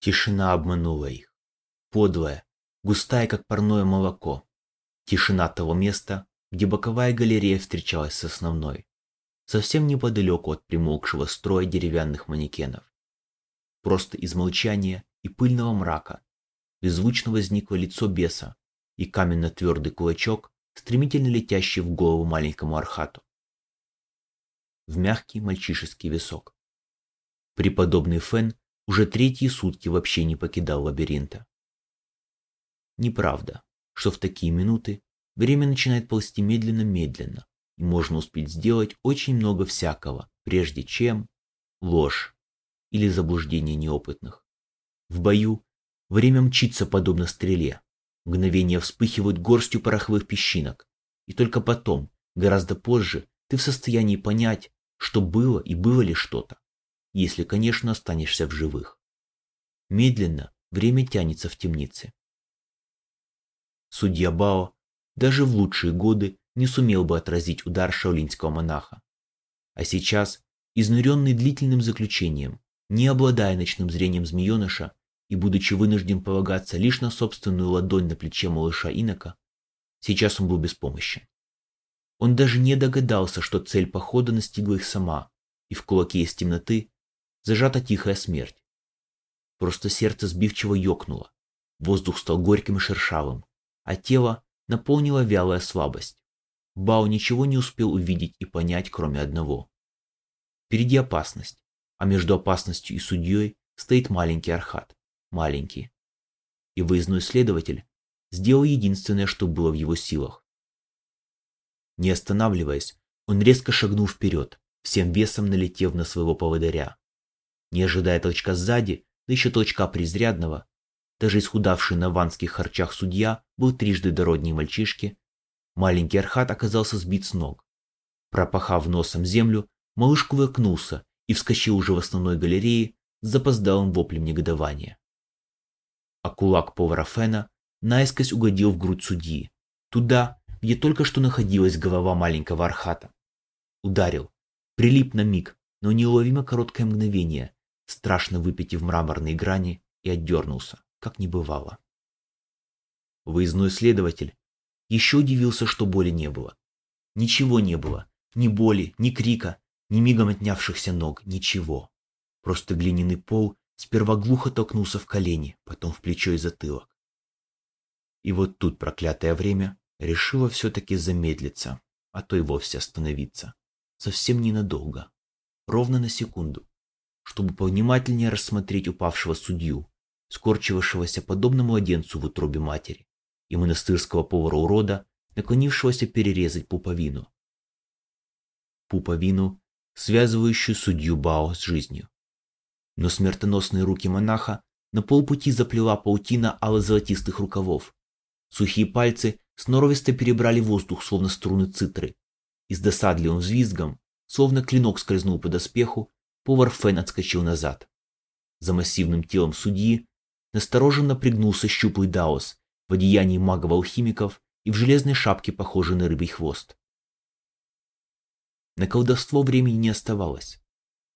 Тишина обманула их. Подлая, густая, как парное молоко. Тишина того места, где боковая галерея встречалась с основной, совсем неподалеку от примолкшего строя деревянных манекенов. Просто из молчания и пыльного мрака беззвучно возникло лицо беса и каменно-твердый кулачок, стремительно летящий в голову маленькому архату. В мягкий мальчишеский висок. Преподобный Фен уже третьи сутки вообще не покидал лабиринта. Неправда, что в такие минуты время начинает ползти медленно-медленно, и можно успеть сделать очень много всякого, прежде чем ложь или заблуждение неопытных. В бою время мчится подобно стреле. Мгновения вспыхивают горстью пороховых песчинок, и только потом, гораздо позже, ты в состоянии понять, что было и было ли что-то, если, конечно, останешься в живых. Медленно время тянется в темнице. Судья Бао даже в лучшие годы не сумел бы отразить удар шаолинского монаха. А сейчас, изнуренный длительным заключением, не обладая ночным зрением змееныша и будучи вынужден полагаться лишь на собственную ладонь на плече малыша Инока, сейчас он был беспомощен. Он даже не догадался, что цель похода настигла их сама, и в кулаке из темноты зажата тихая смерть. Просто сердце сбивчиво ёкнуло, воздух стал горьким и шершавым, а тело наполнила вялая слабость. Бао ничего не успел увидеть и понять, кроме одного. Впереди опасность, а между опасностью и судьей стоит маленький Архат. Маленький. И выездной следователь сделал единственное, что было в его силах. Не останавливаясь, он резко шагнул вперед, всем весом налетев на своего поводыря. Не ожидая толчка сзади, да еще толчка презрядного, даже исхудавший на ванских харчах судья был трижды дородней мальчишки, маленький Архат оказался сбит с ног. Пропахав носом землю, малыш кувыркнулся и вскочил уже в основной галерее с запоздалым воплем негодования. А кулак повара Фена наискось угодил в грудь судьи, туда, где только что находилась голова маленького Архата. Ударил, прилип на миг, но неуловимо короткое мгновение, страшно выпитив мраморные грани, и отдернулся как не бывало. Выездной следователь еще удивился, что боли не было. Ничего не было. Ни боли, ни крика, ни мигом отнявшихся ног, ничего. Просто глиняный пол сперва глухо толкнулся в колени, потом в плечо и затылок. И вот тут проклятое время решило все-таки замедлиться, а то и вовсе остановиться. Совсем ненадолго. Ровно на секунду. Чтобы повнимательнее рассмотреть упавшего судью, скорчившегося подобно младенцу в утробе матери, и монастырского повара-урода, наклонившегося перерезать пуповину. Пуповину, связывающую судью Бао с жизнью. Но смертоносные руки монаха на полпути заплела паутина ало-золотистых рукавов. Сухие пальцы сноровисто перебрали воздух, словно струны цитры, и с досадливым взвизгом, словно клинок скользнул по доспеху, повар Фен отскочил назад. За массивным телом судьи настороженно пригнулся щуплый Даос в одеянии магов-алхимиков и в железной шапке, похожей на рыбий хвост. На колдовство времени не оставалось,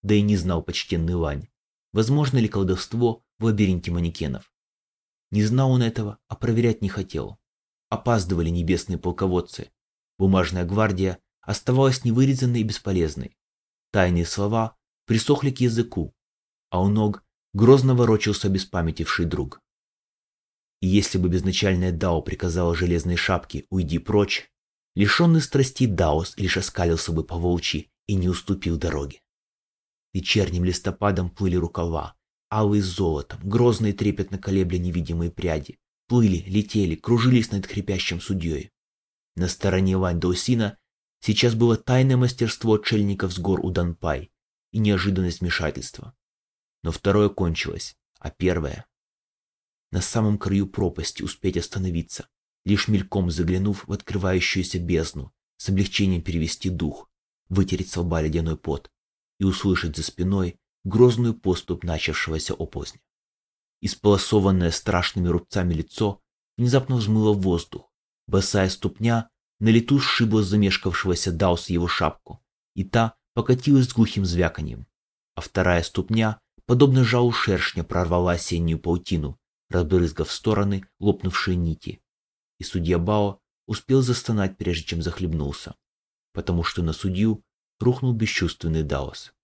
да и не знал почтенный Лань, возможно ли колдовство в лабиринте манекенов. Не знал он этого, а проверять не хотел. Опаздывали небесные полководцы. Бумажная гвардия оставалась невырезанной и бесполезной. Тайные слова присохли к языку, а у ног грозно ворочался беспамятивший друг. И если бы безначальное Дао приказало железной шапке «Уйди прочь», лишенный страсти Даос лишь оскалился бы по волчьи и не уступил дороге. Вечерним листопадом плыли рукава, алые с золотом, грозные трепетно колебля невидимые пряди, плыли, летели, кружились над хрипящим судьей. На стороне Вань Даусина сейчас было тайное мастерство отшельников с гор Уданпай и неожиданность вмешательства. Но второе кончилось, а первое... На самом краю пропасти успеть остановиться, лишь мельком заглянув в открывающуюся бездну, с облегчением перевести дух, вытереть с лба ледяной пот и услышать за спиной грозную поступ начавшегося оползня. Исполосованное страшными рубцами лицо внезапно взмыло в воздух, босая ступня на лету сшибла замешкавшегося Даус его шапку, и та покатилась с глухим звяканьем, а вторая ступня подобно жалу шершня, прорвала осеннюю паутину, разбрызгав в стороны лопнувшие нити. И судья Бао успел застонать, прежде чем захлебнулся, потому что на судью рухнул бесчувственный Даос.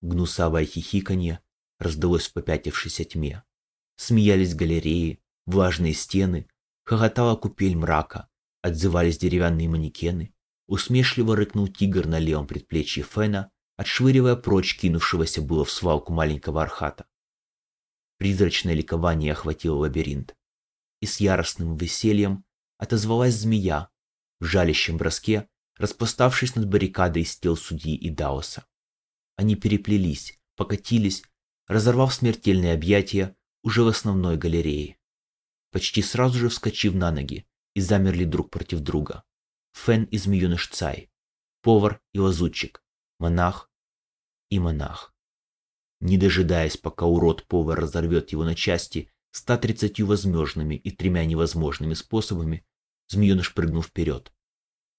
Гнусавое хихиканье раздалось в попятившейся тьме. Смеялись галереи, влажные стены, хохотала купель мрака, отзывались деревянные манекены, усмешливо рыкнул тигр на левом предплечье Фена, отшвыривая прочь кинувшегося было в свалку маленького архата. Призрачное ликование охватило лабиринт, и с яростным весельем отозвалась змея в жалящем броске, распластавшись над баррикадой из тел судьи и Даоса. Они переплелись, покатились, разорвав смертельные объятия уже в основной галерее. Почти сразу же вскочив на ноги и замерли друг против друга. Фен и змееныш Цай, повар и лазутчик, монах и монах. Не дожидаясь, пока урод-повар разорвет его на части 130 возможными и тремя невозможными способами, змееныш прыгнул вперед.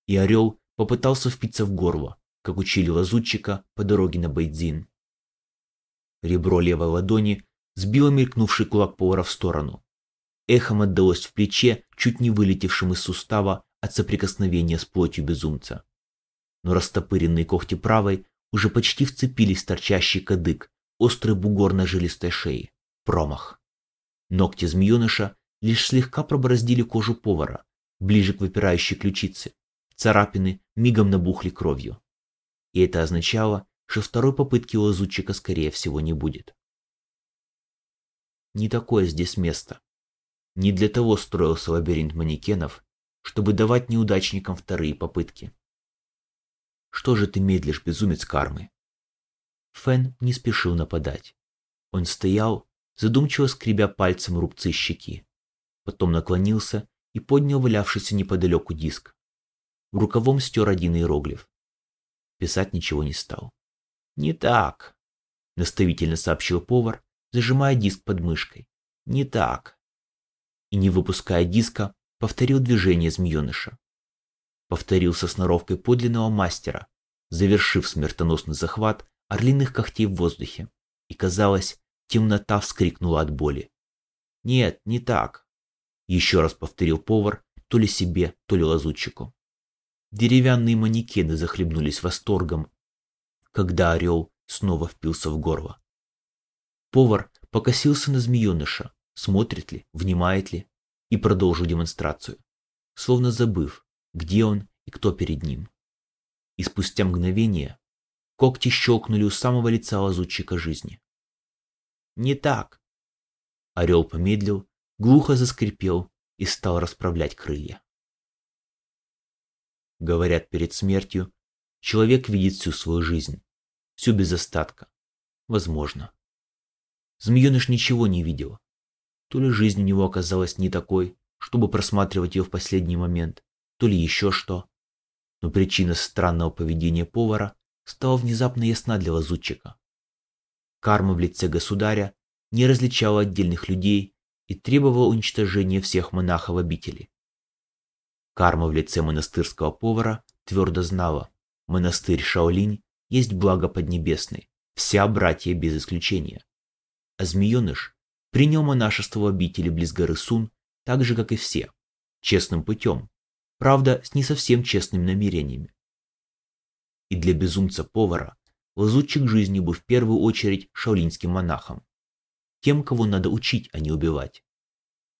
И орел попытался впиться в горло, как учили лазутчика по дороге на Бейдзин. Ребро левой ладони сбило мелькнувший кулак повара в сторону. Эхом отдалось в плече, чуть не вылетевшим из сустава от соприкосновения с плотью безумца. Но растопыренные когти правой уже почти вцепились в торчащий кадык, острый бугор на жилистой шее. Промах. Ногти змееныша лишь слегка пробороздили кожу повара, ближе к выпирающей ключице. Царапины мигом набухли кровью и это означало, что второй попытки у лазутчика скорее всего не будет. Не такое здесь место. Не для того строился лабиринт манекенов, чтобы давать неудачникам вторые попытки. Что же ты медлишь, безумец кармы? Фен не спешил нападать. Он стоял, задумчиво скребя пальцем рубцы щеки. Потом наклонился и поднял валявшийся неподалеку диск. В рукавом стер один иероглиф писать ничего не стал. «Не так», — наставительно сообщил повар, зажимая диск под мышкой. «Не так». И не выпуская диска, повторил движение змееныша. Повторил со сноровкой подлинного мастера, завершив смертоносный захват орлиных когтей в воздухе. И, казалось, темнота вскрикнула от боли. «Нет, не так», — еще раз повторил повар, то ли себе, то ли лазутчику. Деревянные манекены захлебнулись восторгом, когда орел снова впился в горло. Повар покосился на змееныша, смотрит ли, внимает ли, и продолжил демонстрацию, словно забыв, где он и кто перед ним. И спустя мгновение когти щелкнули у самого лица лазутчика жизни. «Не так!» Орел помедлил, глухо заскрипел и стал расправлять крылья. Говорят, перед смертью человек видит всю свою жизнь, всю без остатка. Возможно. Змееныш ничего не видел. То ли жизнь у него оказалась не такой, чтобы просматривать ее в последний момент, то ли еще что. Но причина странного поведения повара стала внезапно ясна для лазутчика. Карма в лице государя не различала отдельных людей и требовала уничтожения всех монахов обители. Карма в лице монастырского повара твердо знала, монастырь Шаолинь есть благо поднебесный, вся братья без исключения. А змееныш принял монашество в обители близ горы Сун, так же, как и все, честным путем, правда, с не совсем честными намерениями. И для безумца-повара лазутчик жизни был в первую очередь шаолиньским монахом, тем, кого надо учить, а не убивать.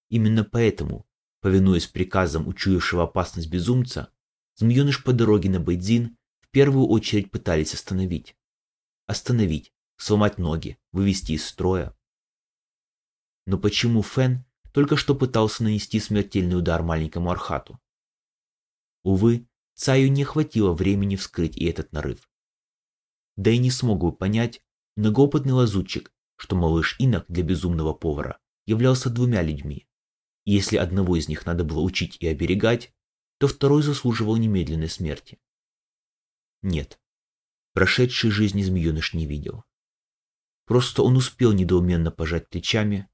Именно поэтому Повинуясь приказам учуявшего опасность безумца, змееныш по дороге на Бейдзин в первую очередь пытались остановить. Остановить, сломать ноги, вывести из строя. Но почему Фен только что пытался нанести смертельный удар маленькому Архату? Увы, Цаю не хватило времени вскрыть и этот нарыв. Да и не смог бы понять многоопытный лазутчик, что малыш Инок для безумного повара являлся двумя людьми если одного из них надо было учить и оберегать, то второй заслуживал немедленной смерти. Нет, прошедшей жизни змееныш не видел. Просто он успел недоуменно пожать плечами,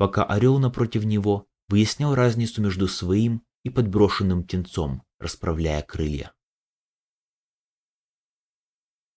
пока орел напротив него выяснял разницу между своим и подброшенным птенцом, расправляя крылья.